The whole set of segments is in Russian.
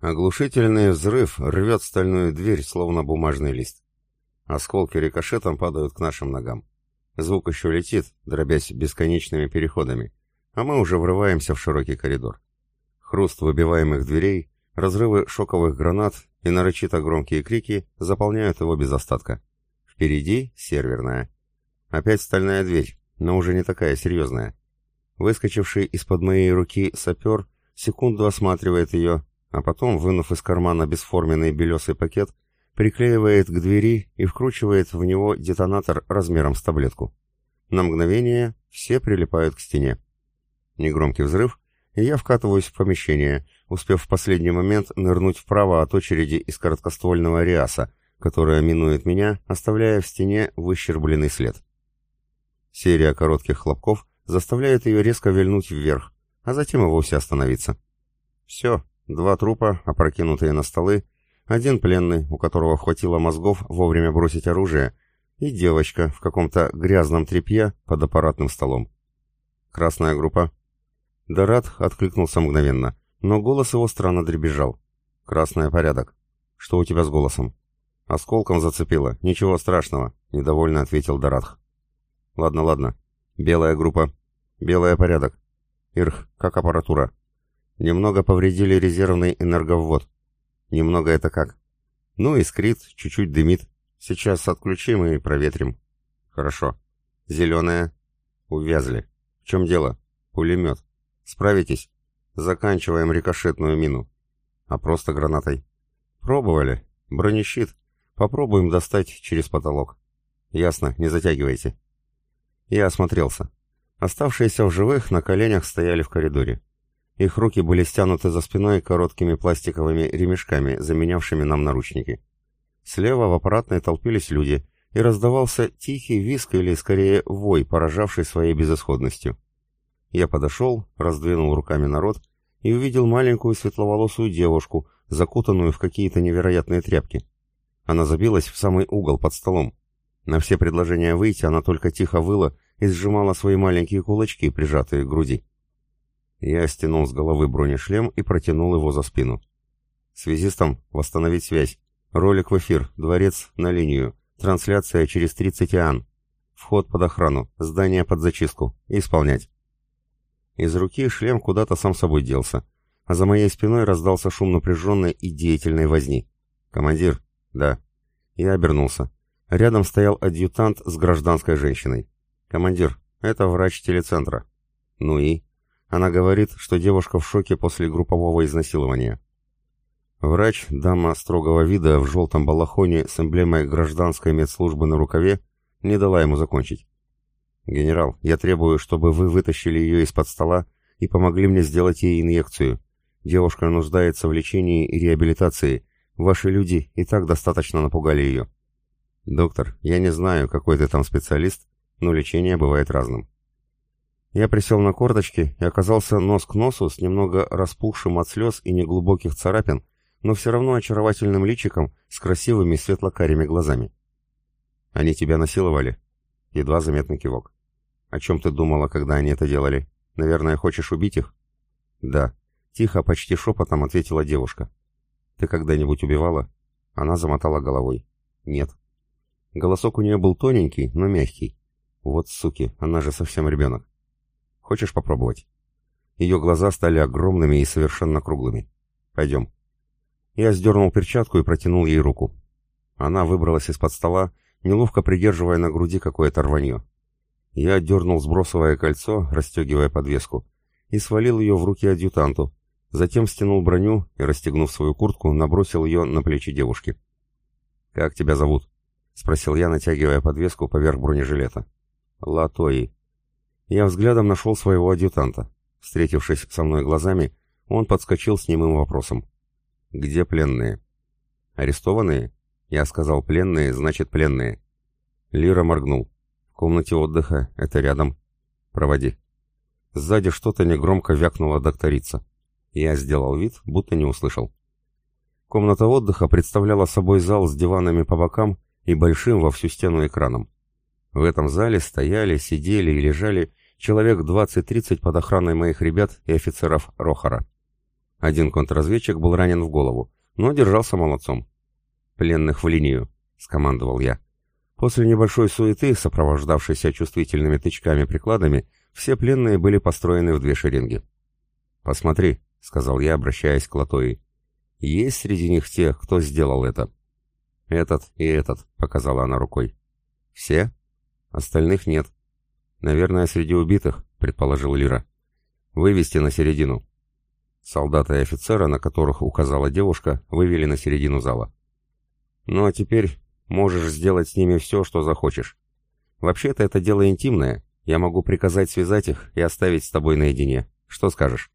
Оглушительный взрыв рвет стальную дверь, словно бумажный лист. Осколки рикошетом падают к нашим ногам. Звук еще летит, дробясь бесконечными переходами, а мы уже врываемся в широкий коридор. Хруст выбиваемых дверей, разрывы шоковых гранат и нарочито громкие крики заполняют его без остатка. Впереди серверная. Опять стальная дверь, но уже не такая серьезная. Выскочивший из-под моей руки сапер секунду осматривает ее, а потом, вынув из кармана бесформенный белесый пакет, приклеивает к двери и вкручивает в него детонатор размером с таблетку. На мгновение все прилипают к стене. Негромкий взрыв, и я вкатываюсь в помещение, успев в последний момент нырнуть вправо от очереди из короткоствольного риаса, которая минует меня, оставляя в стене выщербленный след. Серия коротких хлопков заставляет ее резко вильнуть вверх, а затем и вовсе остановиться. Все, Два трупа, опрокинутые на столы, один пленный, у которого хватило мозгов вовремя бросить оружие, и девочка в каком-то грязном тряпье под аппаратным столом. Красная группа. Дорат откликнулся мгновенно, но голос его странно дребезжал. «Красный порядок. Что у тебя с голосом?» «Осколком зацепило. Ничего страшного», — недовольно ответил Доратх. «Ладно, ладно. Белая группа. Белая порядок. Ирх, как аппаратура?» Немного повредили резервный энерговвод. Немного это как? Ну, искрит, чуть-чуть дымит. Сейчас отключим и проветрим. Хорошо. Зеленая. Увязли. В чем дело? Пулемет. Справитесь? Заканчиваем рикошетную мину. А просто гранатой? Пробовали. Бронещит. Попробуем достать через потолок. Ясно, не затягивайте. Я осмотрелся. Оставшиеся в живых на коленях стояли в коридоре. Их руки были стянуты за спиной короткими пластиковыми ремешками, заменявшими нам наручники. Слева в аппаратной толпились люди, и раздавался тихий виск или, скорее, вой, поражавший своей безысходностью. Я подошел, раздвинул руками народ и увидел маленькую светловолосую девушку, закутанную в какие-то невероятные тряпки. Она забилась в самый угол под столом. На все предложения выйти она только тихо выла и сжимала свои маленькие кулачки, прижатые к груди. Я стянул с головы бронешлем и протянул его за спину. Связистам восстановить связь. Ролик в эфир, дворец на линию. Трансляция через 30 ан. Вход под охрану, здание под зачистку. Исполнять. Из руки шлем куда-то сам собой делся, а за моей спиной раздался шум напряженной и деятельной возни. «Командир?» «Да». Я обернулся. Рядом стоял адъютант с гражданской женщиной. «Командир, это врач телецентра». «Ну и?» Она говорит, что девушка в шоке после группового изнасилования. Врач, дама строгого вида в желтом балахоне с эмблемой гражданской медслужбы на рукаве, не дала ему закончить. «Генерал, я требую, чтобы вы вытащили ее из-под стола и помогли мне сделать ей инъекцию. Девушка нуждается в лечении и реабилитации. Ваши люди и так достаточно напугали ее». «Доктор, я не знаю, какой ты там специалист, но лечение бывает разным. Я присел на корточки и оказался нос к носу с немного распухшим от слез и неглубоких царапин, но все равно очаровательным личиком с красивыми светло-карими глазами. «Они тебя насиловали?» Едва заметный кивок. «О чем ты думала, когда они это делали? Наверное, хочешь убить их?» «Да», — тихо, почти шепотом ответила девушка. «Ты когда-нибудь убивала?» Она замотала головой. «Нет». Голосок у нее был тоненький, но мягкий. «Вот суки, она же совсем ребенок». Хочешь попробовать?» Ее глаза стали огромными и совершенно круглыми. «Пойдем». Я сдернул перчатку и протянул ей руку. Она выбралась из-под стола, неловко придерживая на груди какое-то рванье. Я дернул сбросовое кольцо, расстегивая подвеску, и свалил ее в руки адъютанту, затем стянул броню и, расстегнув свою куртку, набросил ее на плечи девушки. «Как тебя зовут?» — спросил я, натягивая подвеску поверх бронежилета. «Латои», я взглядом нашел своего адъютанта. Встретившись со мной глазами, он подскочил с немым вопросом. «Где пленные?» «Арестованные?» Я сказал «пленные», значит «пленные». Лира моргнул. «В комнате отдыха, это рядом. Проводи». Сзади что-то негромко вякнула докторица. Я сделал вид, будто не услышал. Комната отдыха представляла собой зал с диванами по бокам и большим во всю стену экраном. В этом зале стояли, сидели и лежали человек 20-30 под охраной моих ребят и офицеров Рохара. Один контрразведчик был ранен в голову, но держался молодцом. «Пленных в линию», — скомандовал я. После небольшой суеты, сопровождавшейся чувствительными тычками-прикладами, все пленные были построены в две шеренги. «Посмотри», — сказал я, обращаясь к Латои. «Есть среди них те, кто сделал это?» «Этот и этот», — показала она рукой. «Все? Остальных нет». «Наверное, среди убитых», — предположил Лира. «Вывести на середину». Солдата и офицера, на которых указала девушка, вывели на середину зала. «Ну а теперь можешь сделать с ними все, что захочешь. Вообще-то это дело интимное. Я могу приказать связать их и оставить с тобой наедине. Что скажешь?»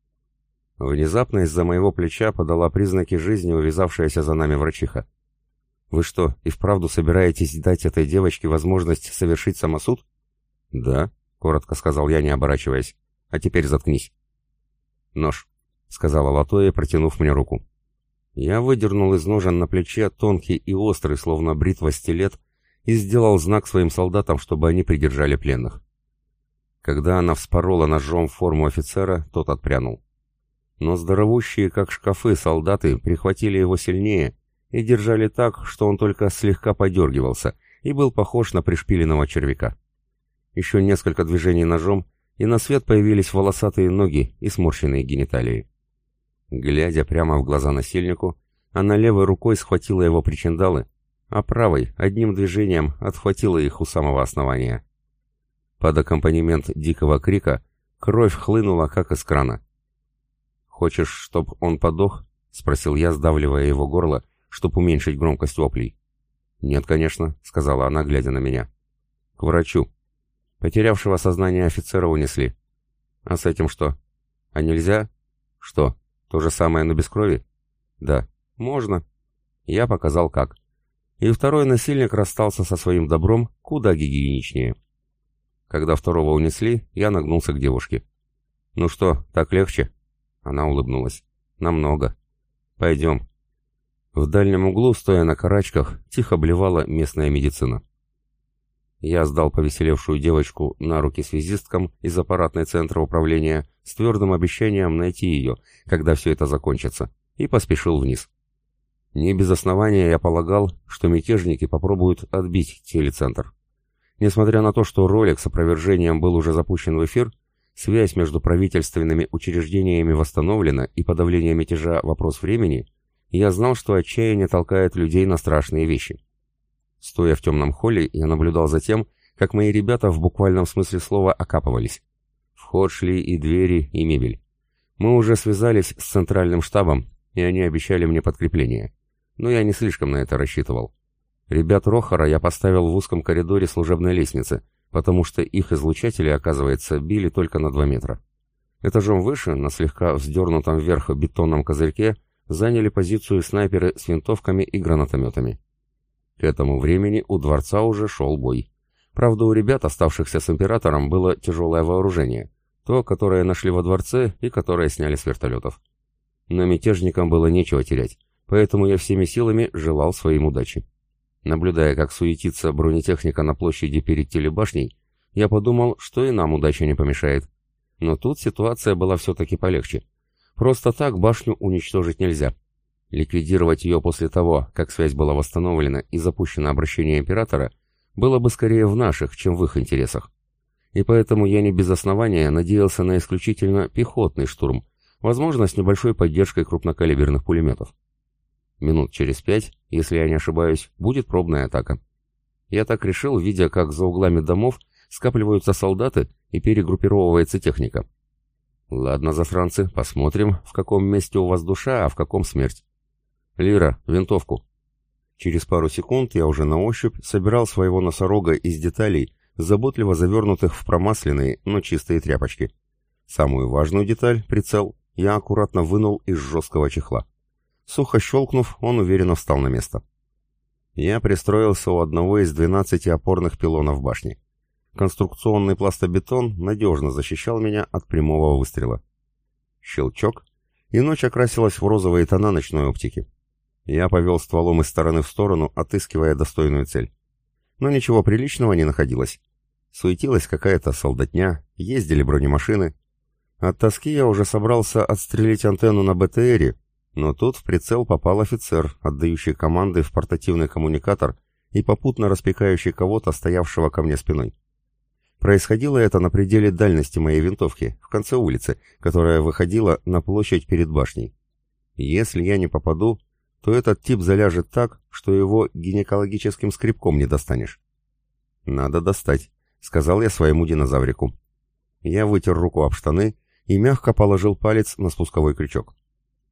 Внезапно из-за моего плеча подала признаки жизни увязавшаяся за нами врачиха. «Вы что, и вправду собираетесь дать этой девочке возможность совершить самосуд?» «Да», — коротко сказал я, не оборачиваясь. «А теперь заткнись». «Нож», — сказала Латоя, протянув мне руку. Я выдернул из ножен на плече тонкий и острый, словно бритва стилет, и сделал знак своим солдатам, чтобы они придержали пленных. Когда она вспорола ножом форму офицера, тот отпрянул. Но здоровущие, как шкафы, солдаты прихватили его сильнее и держали так, что он только слегка подергивался и был похож на пришпиленного червяка. Еще несколько движений ножом, и на свет появились волосатые ноги и сморщенные гениталии. Глядя прямо в глаза насильнику, она левой рукой схватила его причиндалы, а правой одним движением отхватила их у самого основания. Под аккомпанемент дикого крика кровь хлынула, как из крана. «Хочешь, чтоб он подох?» — спросил я, сдавливая его горло, чтоб уменьшить громкость воплей. «Нет, конечно», — сказала она, глядя на меня. «К врачу. Потерявшего сознание офицера унесли. А с этим что? А нельзя? Что, то же самое, но без крови? Да, можно. Я показал как. И второй насильник расстался со своим добром куда гигиеничнее. Когда второго унесли, я нагнулся к девушке. «Ну что, так легче?» Она улыбнулась. «Намного. Пойдем». В дальнем углу, стоя на карачках, тихо блевала местная медицина. Я сдал повеселевшую девочку на руки связисткам из аппаратной центра управления с твердым обещанием найти ее, когда все это закончится, и поспешил вниз. Не без основания я полагал, что мятежники попробуют отбить телецентр. Несмотря на то, что ролик с опровержением был уже запущен в эфир, Связь между правительственными учреждениями восстановлена и подавление мятежа – вопрос времени, я знал, что отчаяние толкает людей на страшные вещи. Стоя в темном холле, я наблюдал за тем, как мои ребята в буквальном смысле слова окапывались. В ход шли и двери, и мебель. Мы уже связались с центральным штабом, и они обещали мне подкрепление. Но я не слишком на это рассчитывал. Ребят Рохара я поставил в узком коридоре служебной лестницы – потому что их излучатели, оказывается, били только на 2 метра. Этажом выше, на слегка вздернутом вверх бетонном козырьке, заняли позицию снайперы с винтовками и гранатометами. К этому времени у дворца уже шел бой. Правда, у ребят, оставшихся с императором, было тяжелое вооружение, то, которое нашли во дворце и которое сняли с вертолетов. Но мятежникам было нечего терять, поэтому я всеми силами желал своим удачи. Наблюдая, как суетится бронетехника на площади перед телебашней, я подумал, что и нам удача не помешает. Но тут ситуация была все-таки полегче. Просто так башню уничтожить нельзя. Ликвидировать ее после того, как связь была восстановлена и запущено обращение императора, было бы скорее в наших, чем в их интересах. И поэтому я не без основания надеялся на исключительно пехотный штурм, возможно, с небольшой поддержкой крупнокалиберных пулеметов. Минут через пять, если я не ошибаюсь, будет пробная атака. Я так решил, видя, как за углами домов скапливаются солдаты и перегруппировывается техника. Ладно, засранцы, посмотрим, в каком месте у вас душа, а в каком смерть. Лира, винтовку. Через пару секунд я уже на ощупь собирал своего носорога из деталей, заботливо завернутых в промасленные, но чистые тряпочки. Самую важную деталь, прицел, я аккуратно вынул из жесткого чехла. Сухо щелкнув, он уверенно встал на место. Я пристроился у одного из 12 опорных пилонов башни. Конструкционный пластобетон надежно защищал меня от прямого выстрела. Щелчок, и ночь окрасилась в розовые тона ночной оптики. Я повел стволом из стороны в сторону, отыскивая достойную цель. Но ничего приличного не находилось. Суетилась какая-то солдатня, ездили бронемашины. От тоски я уже собрался отстрелить антенну на БТРе, но тут в прицел попал офицер, отдающий команды в портативный коммуникатор и попутно распекающий кого-то, стоявшего ко мне спиной. Происходило это на пределе дальности моей винтовки, в конце улицы, которая выходила на площадь перед башней. Если я не попаду, то этот тип заляжет так, что его гинекологическим скребком не достанешь. «Надо достать», — сказал я своему динозаврику. Я вытер руку об штаны и мягко положил палец на спусковой крючок.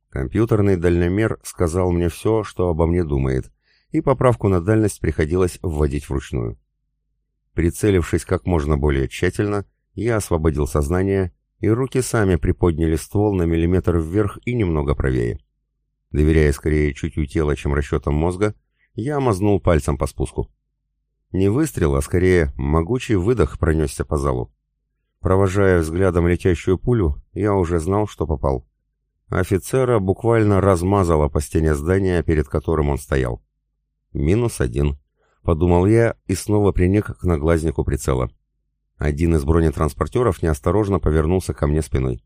Компьютерный дальномер сказал мне все, что обо мне думает, и поправку на дальность приходилось вводить вручную. Прицелившись как можно более тщательно, я освободил сознание, и руки сами приподняли ствол на миллиметр вверх и немного правее. Доверяя скорее чутью тела, чем расчетам мозга, я мазнул пальцем по спуску. Не выстрел, а скорее могучий выдох пронесся по залу. Провожая взглядом летящую пулю, я уже знал, что попал. Офицера буквально размазало по стене здания, перед которым он стоял. Минус один. Подумал я и снова приник к наглазнику прицела. Один из бронетранспортеров неосторожно повернулся ко мне спиной.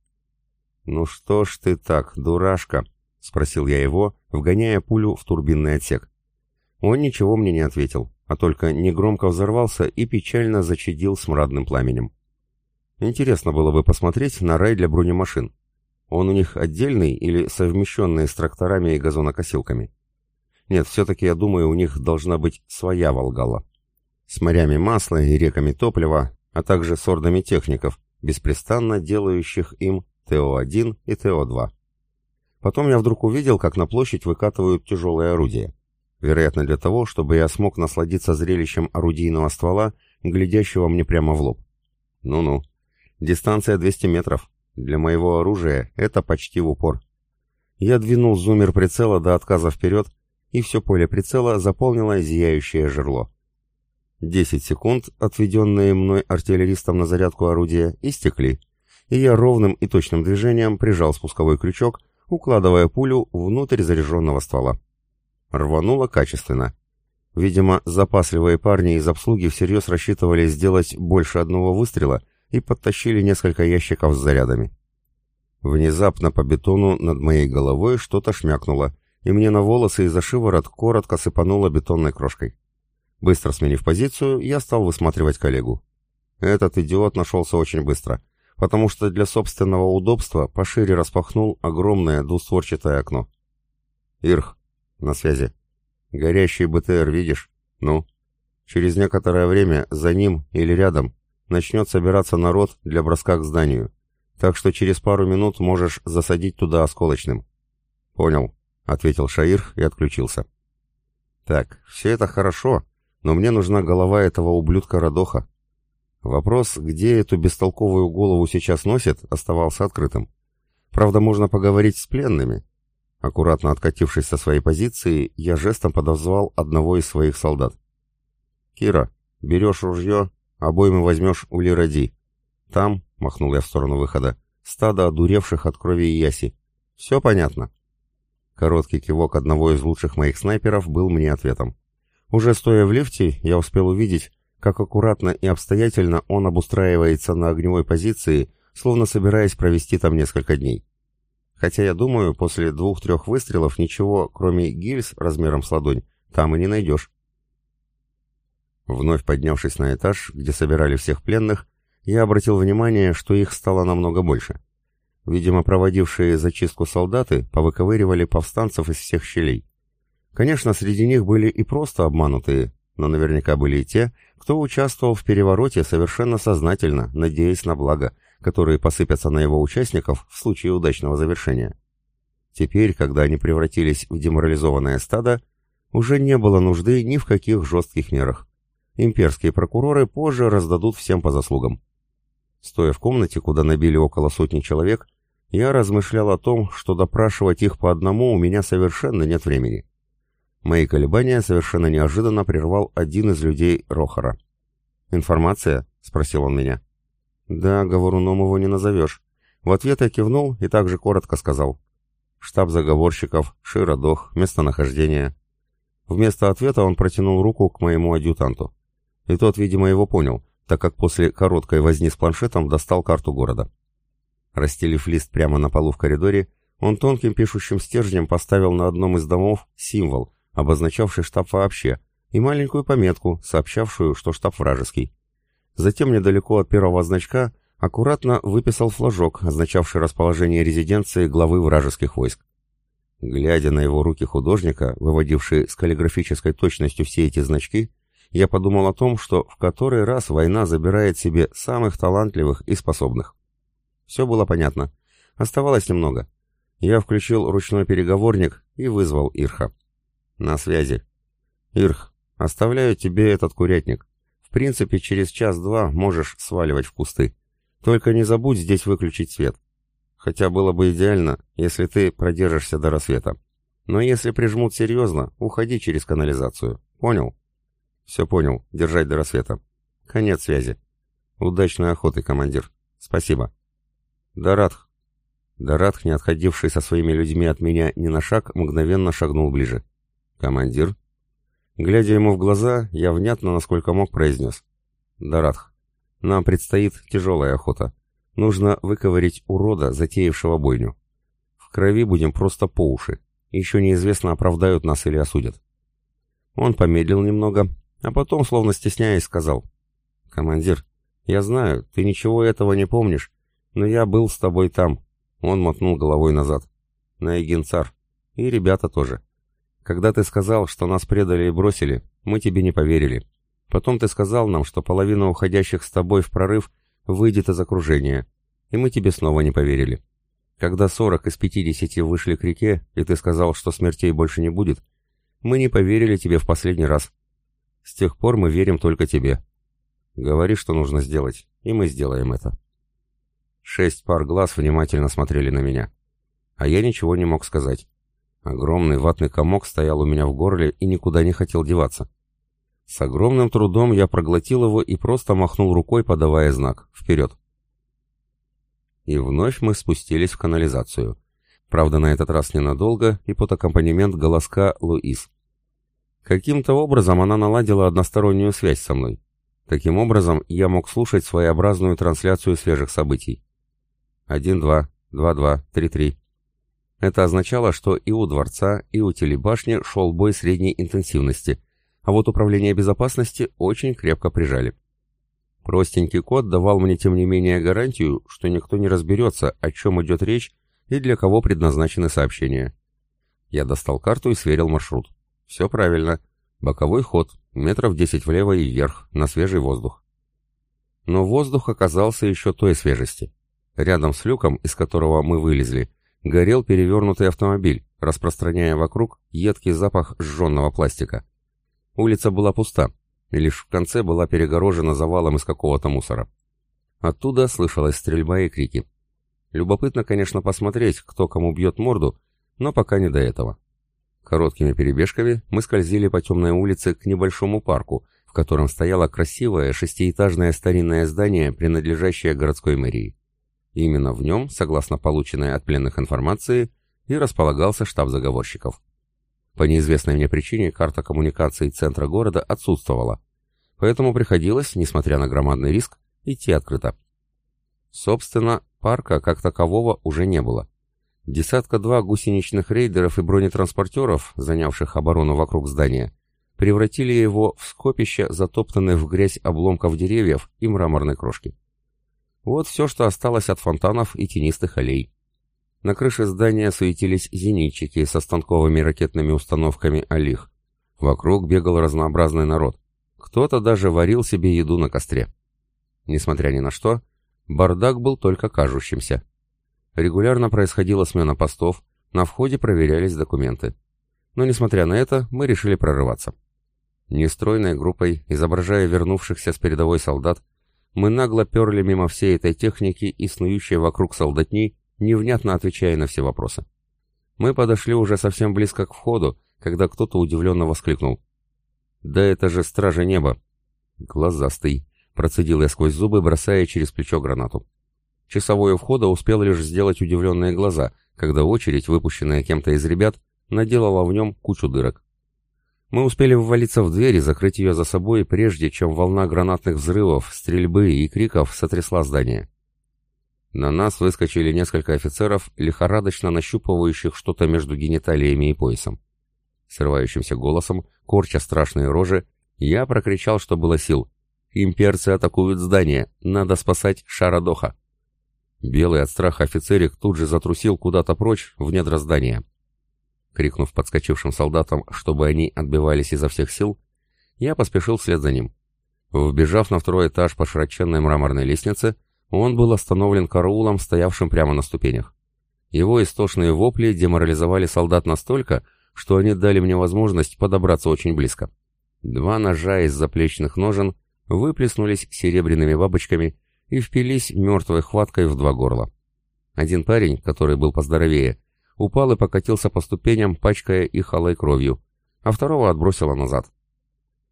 «Ну что ж ты так, дурашка?» — спросил я его, вгоняя пулю в турбинный отсек. Он ничего мне не ответил, а только негромко взорвался и печально зачадил смрадным пламенем. Интересно было бы посмотреть на рай для бронемашин. Он у них отдельный или совмещенный с тракторами и газонокосилками? Нет, все-таки, я думаю, у них должна быть своя Волгала. С морями масла и реками топлива, а также с ордами техников, беспрестанно делающих им ТО-1 и ТО-2. Потом я вдруг увидел, как на площадь выкатывают тяжелые орудия. Вероятно, для того, чтобы я смог насладиться зрелищем орудийного ствола, глядящего мне прямо в лоб. Ну-ну, Дистанция 200 метров. Для моего оружия это почти в упор. Я двинул зумер прицела до отказа вперед, и все поле прицела заполнило зияющее жерло. 10 секунд, отведенные мной артиллеристом на зарядку орудия, истекли, и я ровным и точным движением прижал спусковой крючок, укладывая пулю внутрь заряженного ствола. Рвануло качественно. Видимо, запасливые парни из обслуги всерьез рассчитывали сделать больше одного выстрела — и подтащили несколько ящиков с зарядами. Внезапно по бетону над моей головой что-то шмякнуло, и мне на волосы и за шиворот коротко сыпануло бетонной крошкой. Быстро сменив позицию, я стал высматривать коллегу. Этот идиот нашелся очень быстро, потому что для собственного удобства пошире распахнул огромное двустворчатое окно. «Ирх, на связи. Горящий БТР видишь? Ну?» Через некоторое время за ним или рядом начнет собираться народ для броска к зданию, так что через пару минут можешь засадить туда осколочным». «Понял», — ответил Шаир и отключился. «Так, все это хорошо, но мне нужна голова этого ублюдка Радоха. Вопрос, где эту бестолковую голову сейчас носит, оставался открытым. Правда, можно поговорить с пленными». Аккуратно откатившись со своей позиции, я жестом подозвал одного из своих солдат. «Кира, берешь ружье Обоймы возьмешь у Лиради. Там, — махнул я в сторону выхода, — стадо одуревших от крови яси. Все понятно?» Короткий кивок одного из лучших моих снайперов был мне ответом. Уже стоя в лифте, я успел увидеть, как аккуратно и обстоятельно он обустраивается на огневой позиции, словно собираясь провести там несколько дней. Хотя я думаю, после двух-трех выстрелов ничего, кроме гильз размером с ладонь, там и не найдешь. Вновь поднявшись на этаж, где собирали всех пленных, я обратил внимание, что их стало намного больше. Видимо, проводившие зачистку солдаты повыковыривали повстанцев из всех щелей. Конечно, среди них были и просто обманутые, но наверняка были и те, кто участвовал в перевороте совершенно сознательно, надеясь на благо, которые посыпятся на его участников в случае удачного завершения. Теперь, когда они превратились в деморализованное стадо, уже не было нужды ни в каких жестких мерах. Имперские прокуроры позже раздадут всем по заслугам. Стоя в комнате, куда набили около сотни человек, я размышлял о том, что допрашивать их по одному у меня совершенно нет времени. Мои колебания совершенно неожиданно прервал один из людей Рохара. «Информация?» — спросил он меня. «Да, говоруном его не назовешь». В ответ я кивнул и также коротко сказал. «Штаб заговорщиков, Широдох, местонахождение». Вместо ответа он протянул руку к моему адъютанту. И тот, видимо, его понял, так как после короткой возни с планшетом достал карту города. Расстелив лист прямо на полу в коридоре, он тонким пишущим стержнем поставил на одном из домов символ, обозначавший штаб вообще, и маленькую пометку, сообщавшую, что штаб вражеский. Затем недалеко от первого значка аккуратно выписал флажок, означавший расположение резиденции главы вражеских войск. Глядя на его руки художника, выводившие с каллиграфической точностью все эти значки, я подумал о том, что в который раз война забирает себе самых талантливых и способных. Все было понятно. Оставалось немного. Я включил ручной переговорник и вызвал Ирха. «На связи». «Ирх, оставляю тебе этот курятник. В принципе, через час-два можешь сваливать в кусты. Только не забудь здесь выключить свет. Хотя было бы идеально, если ты продержишься до рассвета. Но если прижмут серьезно, уходи через канализацию. Понял? Все понял. Держать до рассвета. Конец связи. Удачной охоты, командир. Спасибо. Даратх. Даратх, не отходивший со своими людьми от меня ни на шаг, мгновенно шагнул ближе. Командир. Глядя ему в глаза, я внятно, насколько мог, произнес. Даратх, нам предстоит тяжелая охота. Нужно выковырить урода, затеявшего бойню. В крови будем просто по уши. Еще неизвестно, оправдают нас или осудят. Он помедлил немного, а потом, словно стесняясь, сказал. «Командир, я знаю, ты ничего этого не помнишь, но я был с тобой там». Он мотнул головой назад. «На Эгинцар. И ребята тоже. Когда ты сказал, что нас предали и бросили, мы тебе не поверили. Потом ты сказал нам, что половина уходящих с тобой в прорыв выйдет из окружения, и мы тебе снова не поверили. Когда сорок из пятидесяти вышли к реке, и ты сказал, что смертей больше не будет, мы не поверили тебе в последний раз. С тех пор мы верим только тебе. Говори, что нужно сделать, и мы сделаем это. Шесть пар глаз внимательно смотрели на меня. А я ничего не мог сказать. Огромный ватный комок стоял у меня в горле и никуда не хотел деваться. С огромным трудом я проглотил его и просто махнул рукой, подавая знак «Вперед!». И вновь мы спустились в канализацию. Правда, на этот раз ненадолго и под аккомпанемент голоска Луис. Каким-то образом она наладила одностороннюю связь со мной. Таким образом, я мог слушать своеобразную трансляцию свежих событий. 1-2, 2-2, 3-3. Это означало, что и у дворца, и у телебашни шел бой средней интенсивности, а вот управление безопасности очень крепко прижали. Простенький код давал мне тем не менее гарантию, что никто не разберется, о чем идет речь и для кого предназначены сообщения. Я достал карту и сверил маршрут. Все правильно. Боковой ход, метров 10 влево и вверх, на свежий воздух. Но воздух оказался еще той свежести. Рядом с люком, из которого мы вылезли, горел перевернутый автомобиль, распространяя вокруг едкий запах сжженного пластика. Улица была пуста, и лишь в конце была перегорожена завалом из какого-то мусора. Оттуда слышалась стрельба и крики. Любопытно, конечно, посмотреть, кто кому бьет морду, но пока не до этого. Короткими перебежками мы скользили по темной улице к небольшому парку, в котором стояло красивое шестиэтажное старинное здание, принадлежащее городской мэрии. Именно в нем, согласно полученной от пленных информации, и располагался штаб заговорщиков. По неизвестной мне причине карта коммуникаций центра города отсутствовала, поэтому приходилось, несмотря на громадный риск, идти открыто. Собственно, парка как такового уже не было. Десятка-два гусеничных рейдеров и бронетранспортеров, занявших оборону вокруг здания, превратили его в скопище затоптанных в грязь обломков деревьев и мраморной крошки. Вот все, что осталось от фонтанов и тенистых аллей. На крыше здания суетились зенитчики со станковыми ракетными установками «Алих». Вокруг бегал разнообразный народ. Кто-то даже варил себе еду на костре. Несмотря ни на что, бардак был только кажущимся. Регулярно происходила смена постов, на входе проверялись документы. Но, несмотря на это, мы решили прорываться. Нестройной группой, изображая вернувшихся с передовой солдат, мы нагло перли мимо всей этой техники и снующей вокруг солдатни, невнятно отвечая на все вопросы. Мы подошли уже совсем близко к входу, когда кто-то удивленно воскликнул. «Да это же стражи неба!» «Глазастый!» — процедил я сквозь зубы, бросая через плечо гранату. Часовой у входа успел лишь сделать удивленные глаза, когда очередь, выпущенная кем-то из ребят, наделала в нем кучу дырок. Мы успели ввалиться в дверь и закрыть ее за собой, прежде чем волна гранатных взрывов, стрельбы и криков сотрясла здание. На нас выскочили несколько офицеров, лихорадочно нащупывающих что-то между гениталиями и поясом. Срывающимся голосом, корча страшные рожи, я прокричал, что было сил. «Имперцы атакуют здание! Надо спасать Шарадоха!» Белый от страха офицерик тут же затрусил куда-то прочь, в недра здания. Крикнув подскочившим солдатам, чтобы они отбивались изо всех сил, я поспешил вслед за ним. Вбежав на второй этаж по широченной мраморной лестнице, он был остановлен караулом, стоявшим прямо на ступенях. Его истошные вопли деморализовали солдат настолько, что они дали мне возможность подобраться очень близко. Два ножа из заплечных ножен выплеснулись серебряными бабочками и впились мертвой хваткой в два горла. Один парень, который был поздоровее, упал и покатился по ступеням, пачкая их алой кровью, а второго отбросило назад.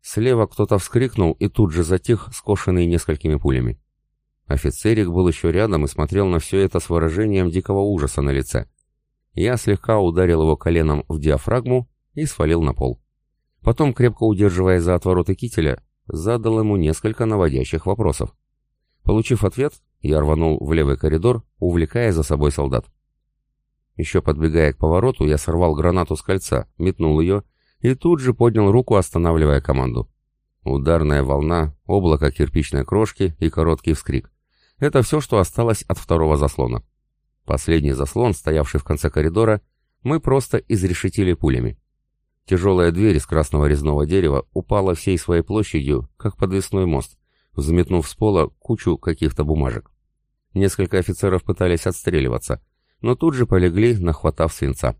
Слева кто-то вскрикнул и тут же затих, скошенный несколькими пулями. Офицерик был еще рядом и смотрел на все это с выражением дикого ужаса на лице. Я слегка ударил его коленом в диафрагму и свалил на пол. Потом, крепко удерживая за отвороты кителя, задал ему несколько наводящих вопросов. Получив ответ, я рванул в левый коридор, увлекая за собой солдат. Еще подбегая к повороту, я сорвал гранату с кольца, метнул ее и тут же поднял руку, останавливая команду. Ударная волна, облако кирпичной крошки и короткий вскрик. Это все, что осталось от второго заслона. Последний заслон, стоявший в конце коридора, мы просто изрешетили пулями. Тяжелая дверь из красного резного дерева упала всей своей площадью, как подвесной мост, взметнув с пола кучу каких-то бумажек. Несколько офицеров пытались отстреливаться, но тут же полегли, нахватав свинца.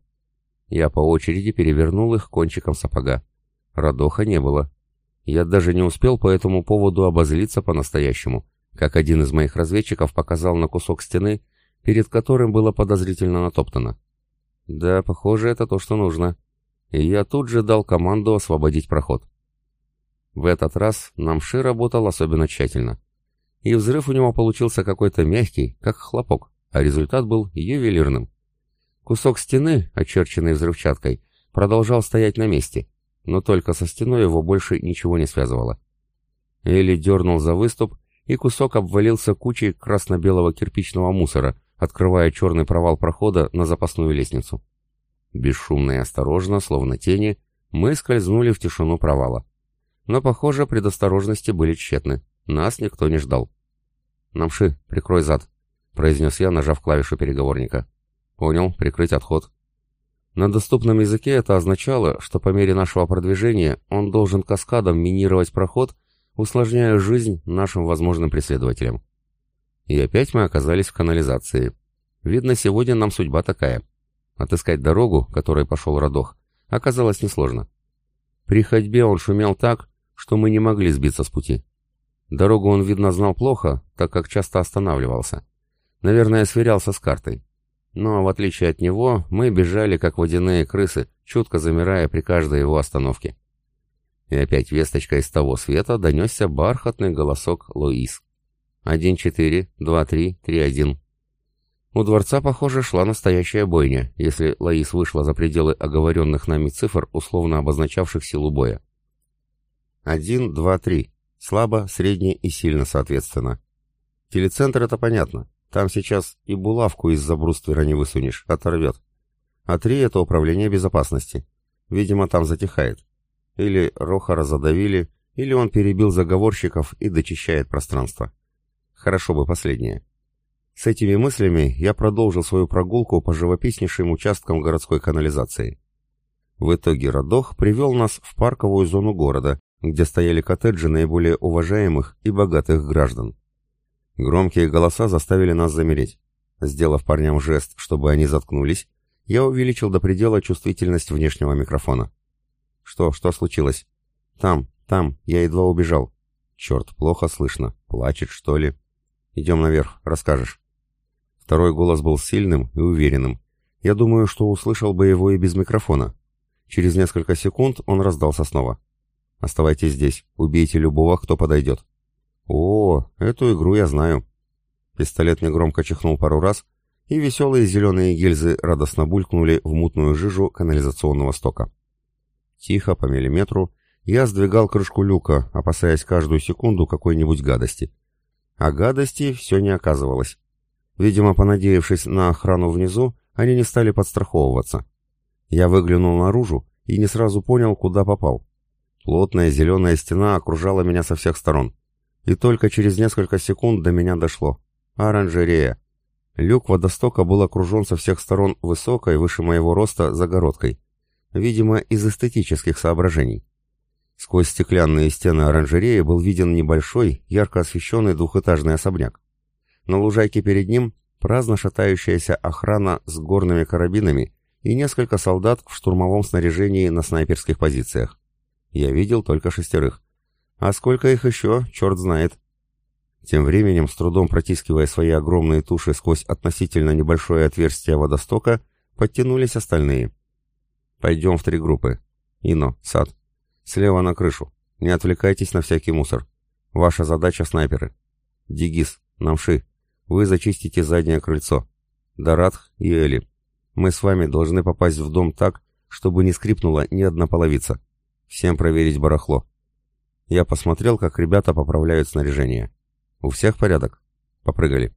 Я по очереди перевернул их кончиком сапога. Радоха не было. Я даже не успел по этому поводу обозлиться по-настоящему как один из моих разведчиков показал на кусок стены, перед которым было подозрительно натоптано. Да, похоже, это то, что нужно. И я тут же дал команду освободить проход. В этот раз Намши работал особенно тщательно. И взрыв у него получился какой-то мягкий, как хлопок, а результат был ювелирным. Кусок стены, очерченный взрывчаткой, продолжал стоять на месте, но только со стеной его больше ничего не связывало. Элли дернул за выступ, и кусок обвалился кучей красно-белого кирпичного мусора, открывая черный провал прохода на запасную лестницу. Бесшумно и осторожно, словно тени, мы скользнули в тишину провала. Но, похоже, предосторожности были тщетны. Нас никто не ждал. «Намши, прикрой зад», — произнес я, нажав клавишу переговорника. «Понял, прикрыть отход». На доступном языке это означало, что по мере нашего продвижения он должен каскадом минировать проход усложняя жизнь нашим возможным преследователям. И опять мы оказались в канализации. Видно, сегодня нам судьба такая. Отыскать дорогу, которой пошел Радох, оказалось несложно. При ходьбе он шумел так, что мы не могли сбиться с пути. Дорогу он, видно, знал плохо, так как часто останавливался. Наверное, сверялся с картой. Но, в отличие от него, мы бежали, как водяные крысы, чутко замирая при каждой его остановке. И опять весточка из того света донесся бархатный голосок Луис. «Один четыре, два три, три один». У дворца, похоже, шла настоящая бойня, если Лаис вышла за пределы оговоренных нами цифр, условно обозначавших силу боя. Один, два, три. Слабо, средне и сильно, соответственно. Телецентр — это понятно. Там сейчас и булавку из-за бруствера не высунешь, оторвет. А три — это управление безопасности. Видимо, там затихает. Или Рохара задавили, или он перебил заговорщиков и дочищает пространство. Хорошо бы последнее. С этими мыслями я продолжил свою прогулку по живописнейшим участкам городской канализации. В итоге Радох привел нас в парковую зону города, где стояли коттеджи наиболее уважаемых и богатых граждан. Громкие голоса заставили нас замереть. Сделав парням жест, чтобы они заткнулись, я увеличил до предела чувствительность внешнего микрофона. «Что? Что случилось?» «Там, там, я едва убежал». «Черт, плохо слышно. Плачет, что ли?» «Идем наверх, расскажешь». Второй голос был сильным и уверенным. Я думаю, что услышал бы его и без микрофона. Через несколько секунд он раздался снова. «Оставайтесь здесь, убейте любого, кто подойдет». «О, эту игру я знаю». Пистолет негромко чихнул пару раз, и веселые зеленые гильзы радостно булькнули в мутную жижу канализационного стока. Тихо, по миллиметру, я сдвигал крышку люка, опасаясь каждую секунду какой-нибудь гадости. А гадости все не оказывалось. Видимо, понадеявшись на охрану внизу, они не стали подстраховываться. Я выглянул наружу и не сразу понял, куда попал. Плотная зеленая стена окружала меня со всех сторон. И только через несколько секунд до меня дошло. Оранжерея. Люк водостока был окружен со всех сторон высокой, выше моего роста, загородкой. Видимо, из эстетических соображений. Сквозь стеклянные стены оранжереи был виден небольшой, ярко освещенный двухэтажный особняк. На лужайке перед ним праздно шатающаяся охрана с горными карабинами и несколько солдат в штурмовом снаряжении на снайперских позициях. Я видел только шестерых. А сколько их еще, черт знает. Тем временем, с трудом протискивая свои огромные туши сквозь относительно небольшое отверстие водостока, подтянулись остальные. «Пойдем в три группы. Ино, сад. Слева на крышу. Не отвлекайтесь на всякий мусор. Ваша задача — снайперы. Дигис, Намши, вы зачистите заднее крыльцо. Даратх и Эли. Мы с вами должны попасть в дом так, чтобы не скрипнула ни одна половица. Всем проверить барахло. Я посмотрел, как ребята поправляют снаряжение. У всех порядок? Попрыгали.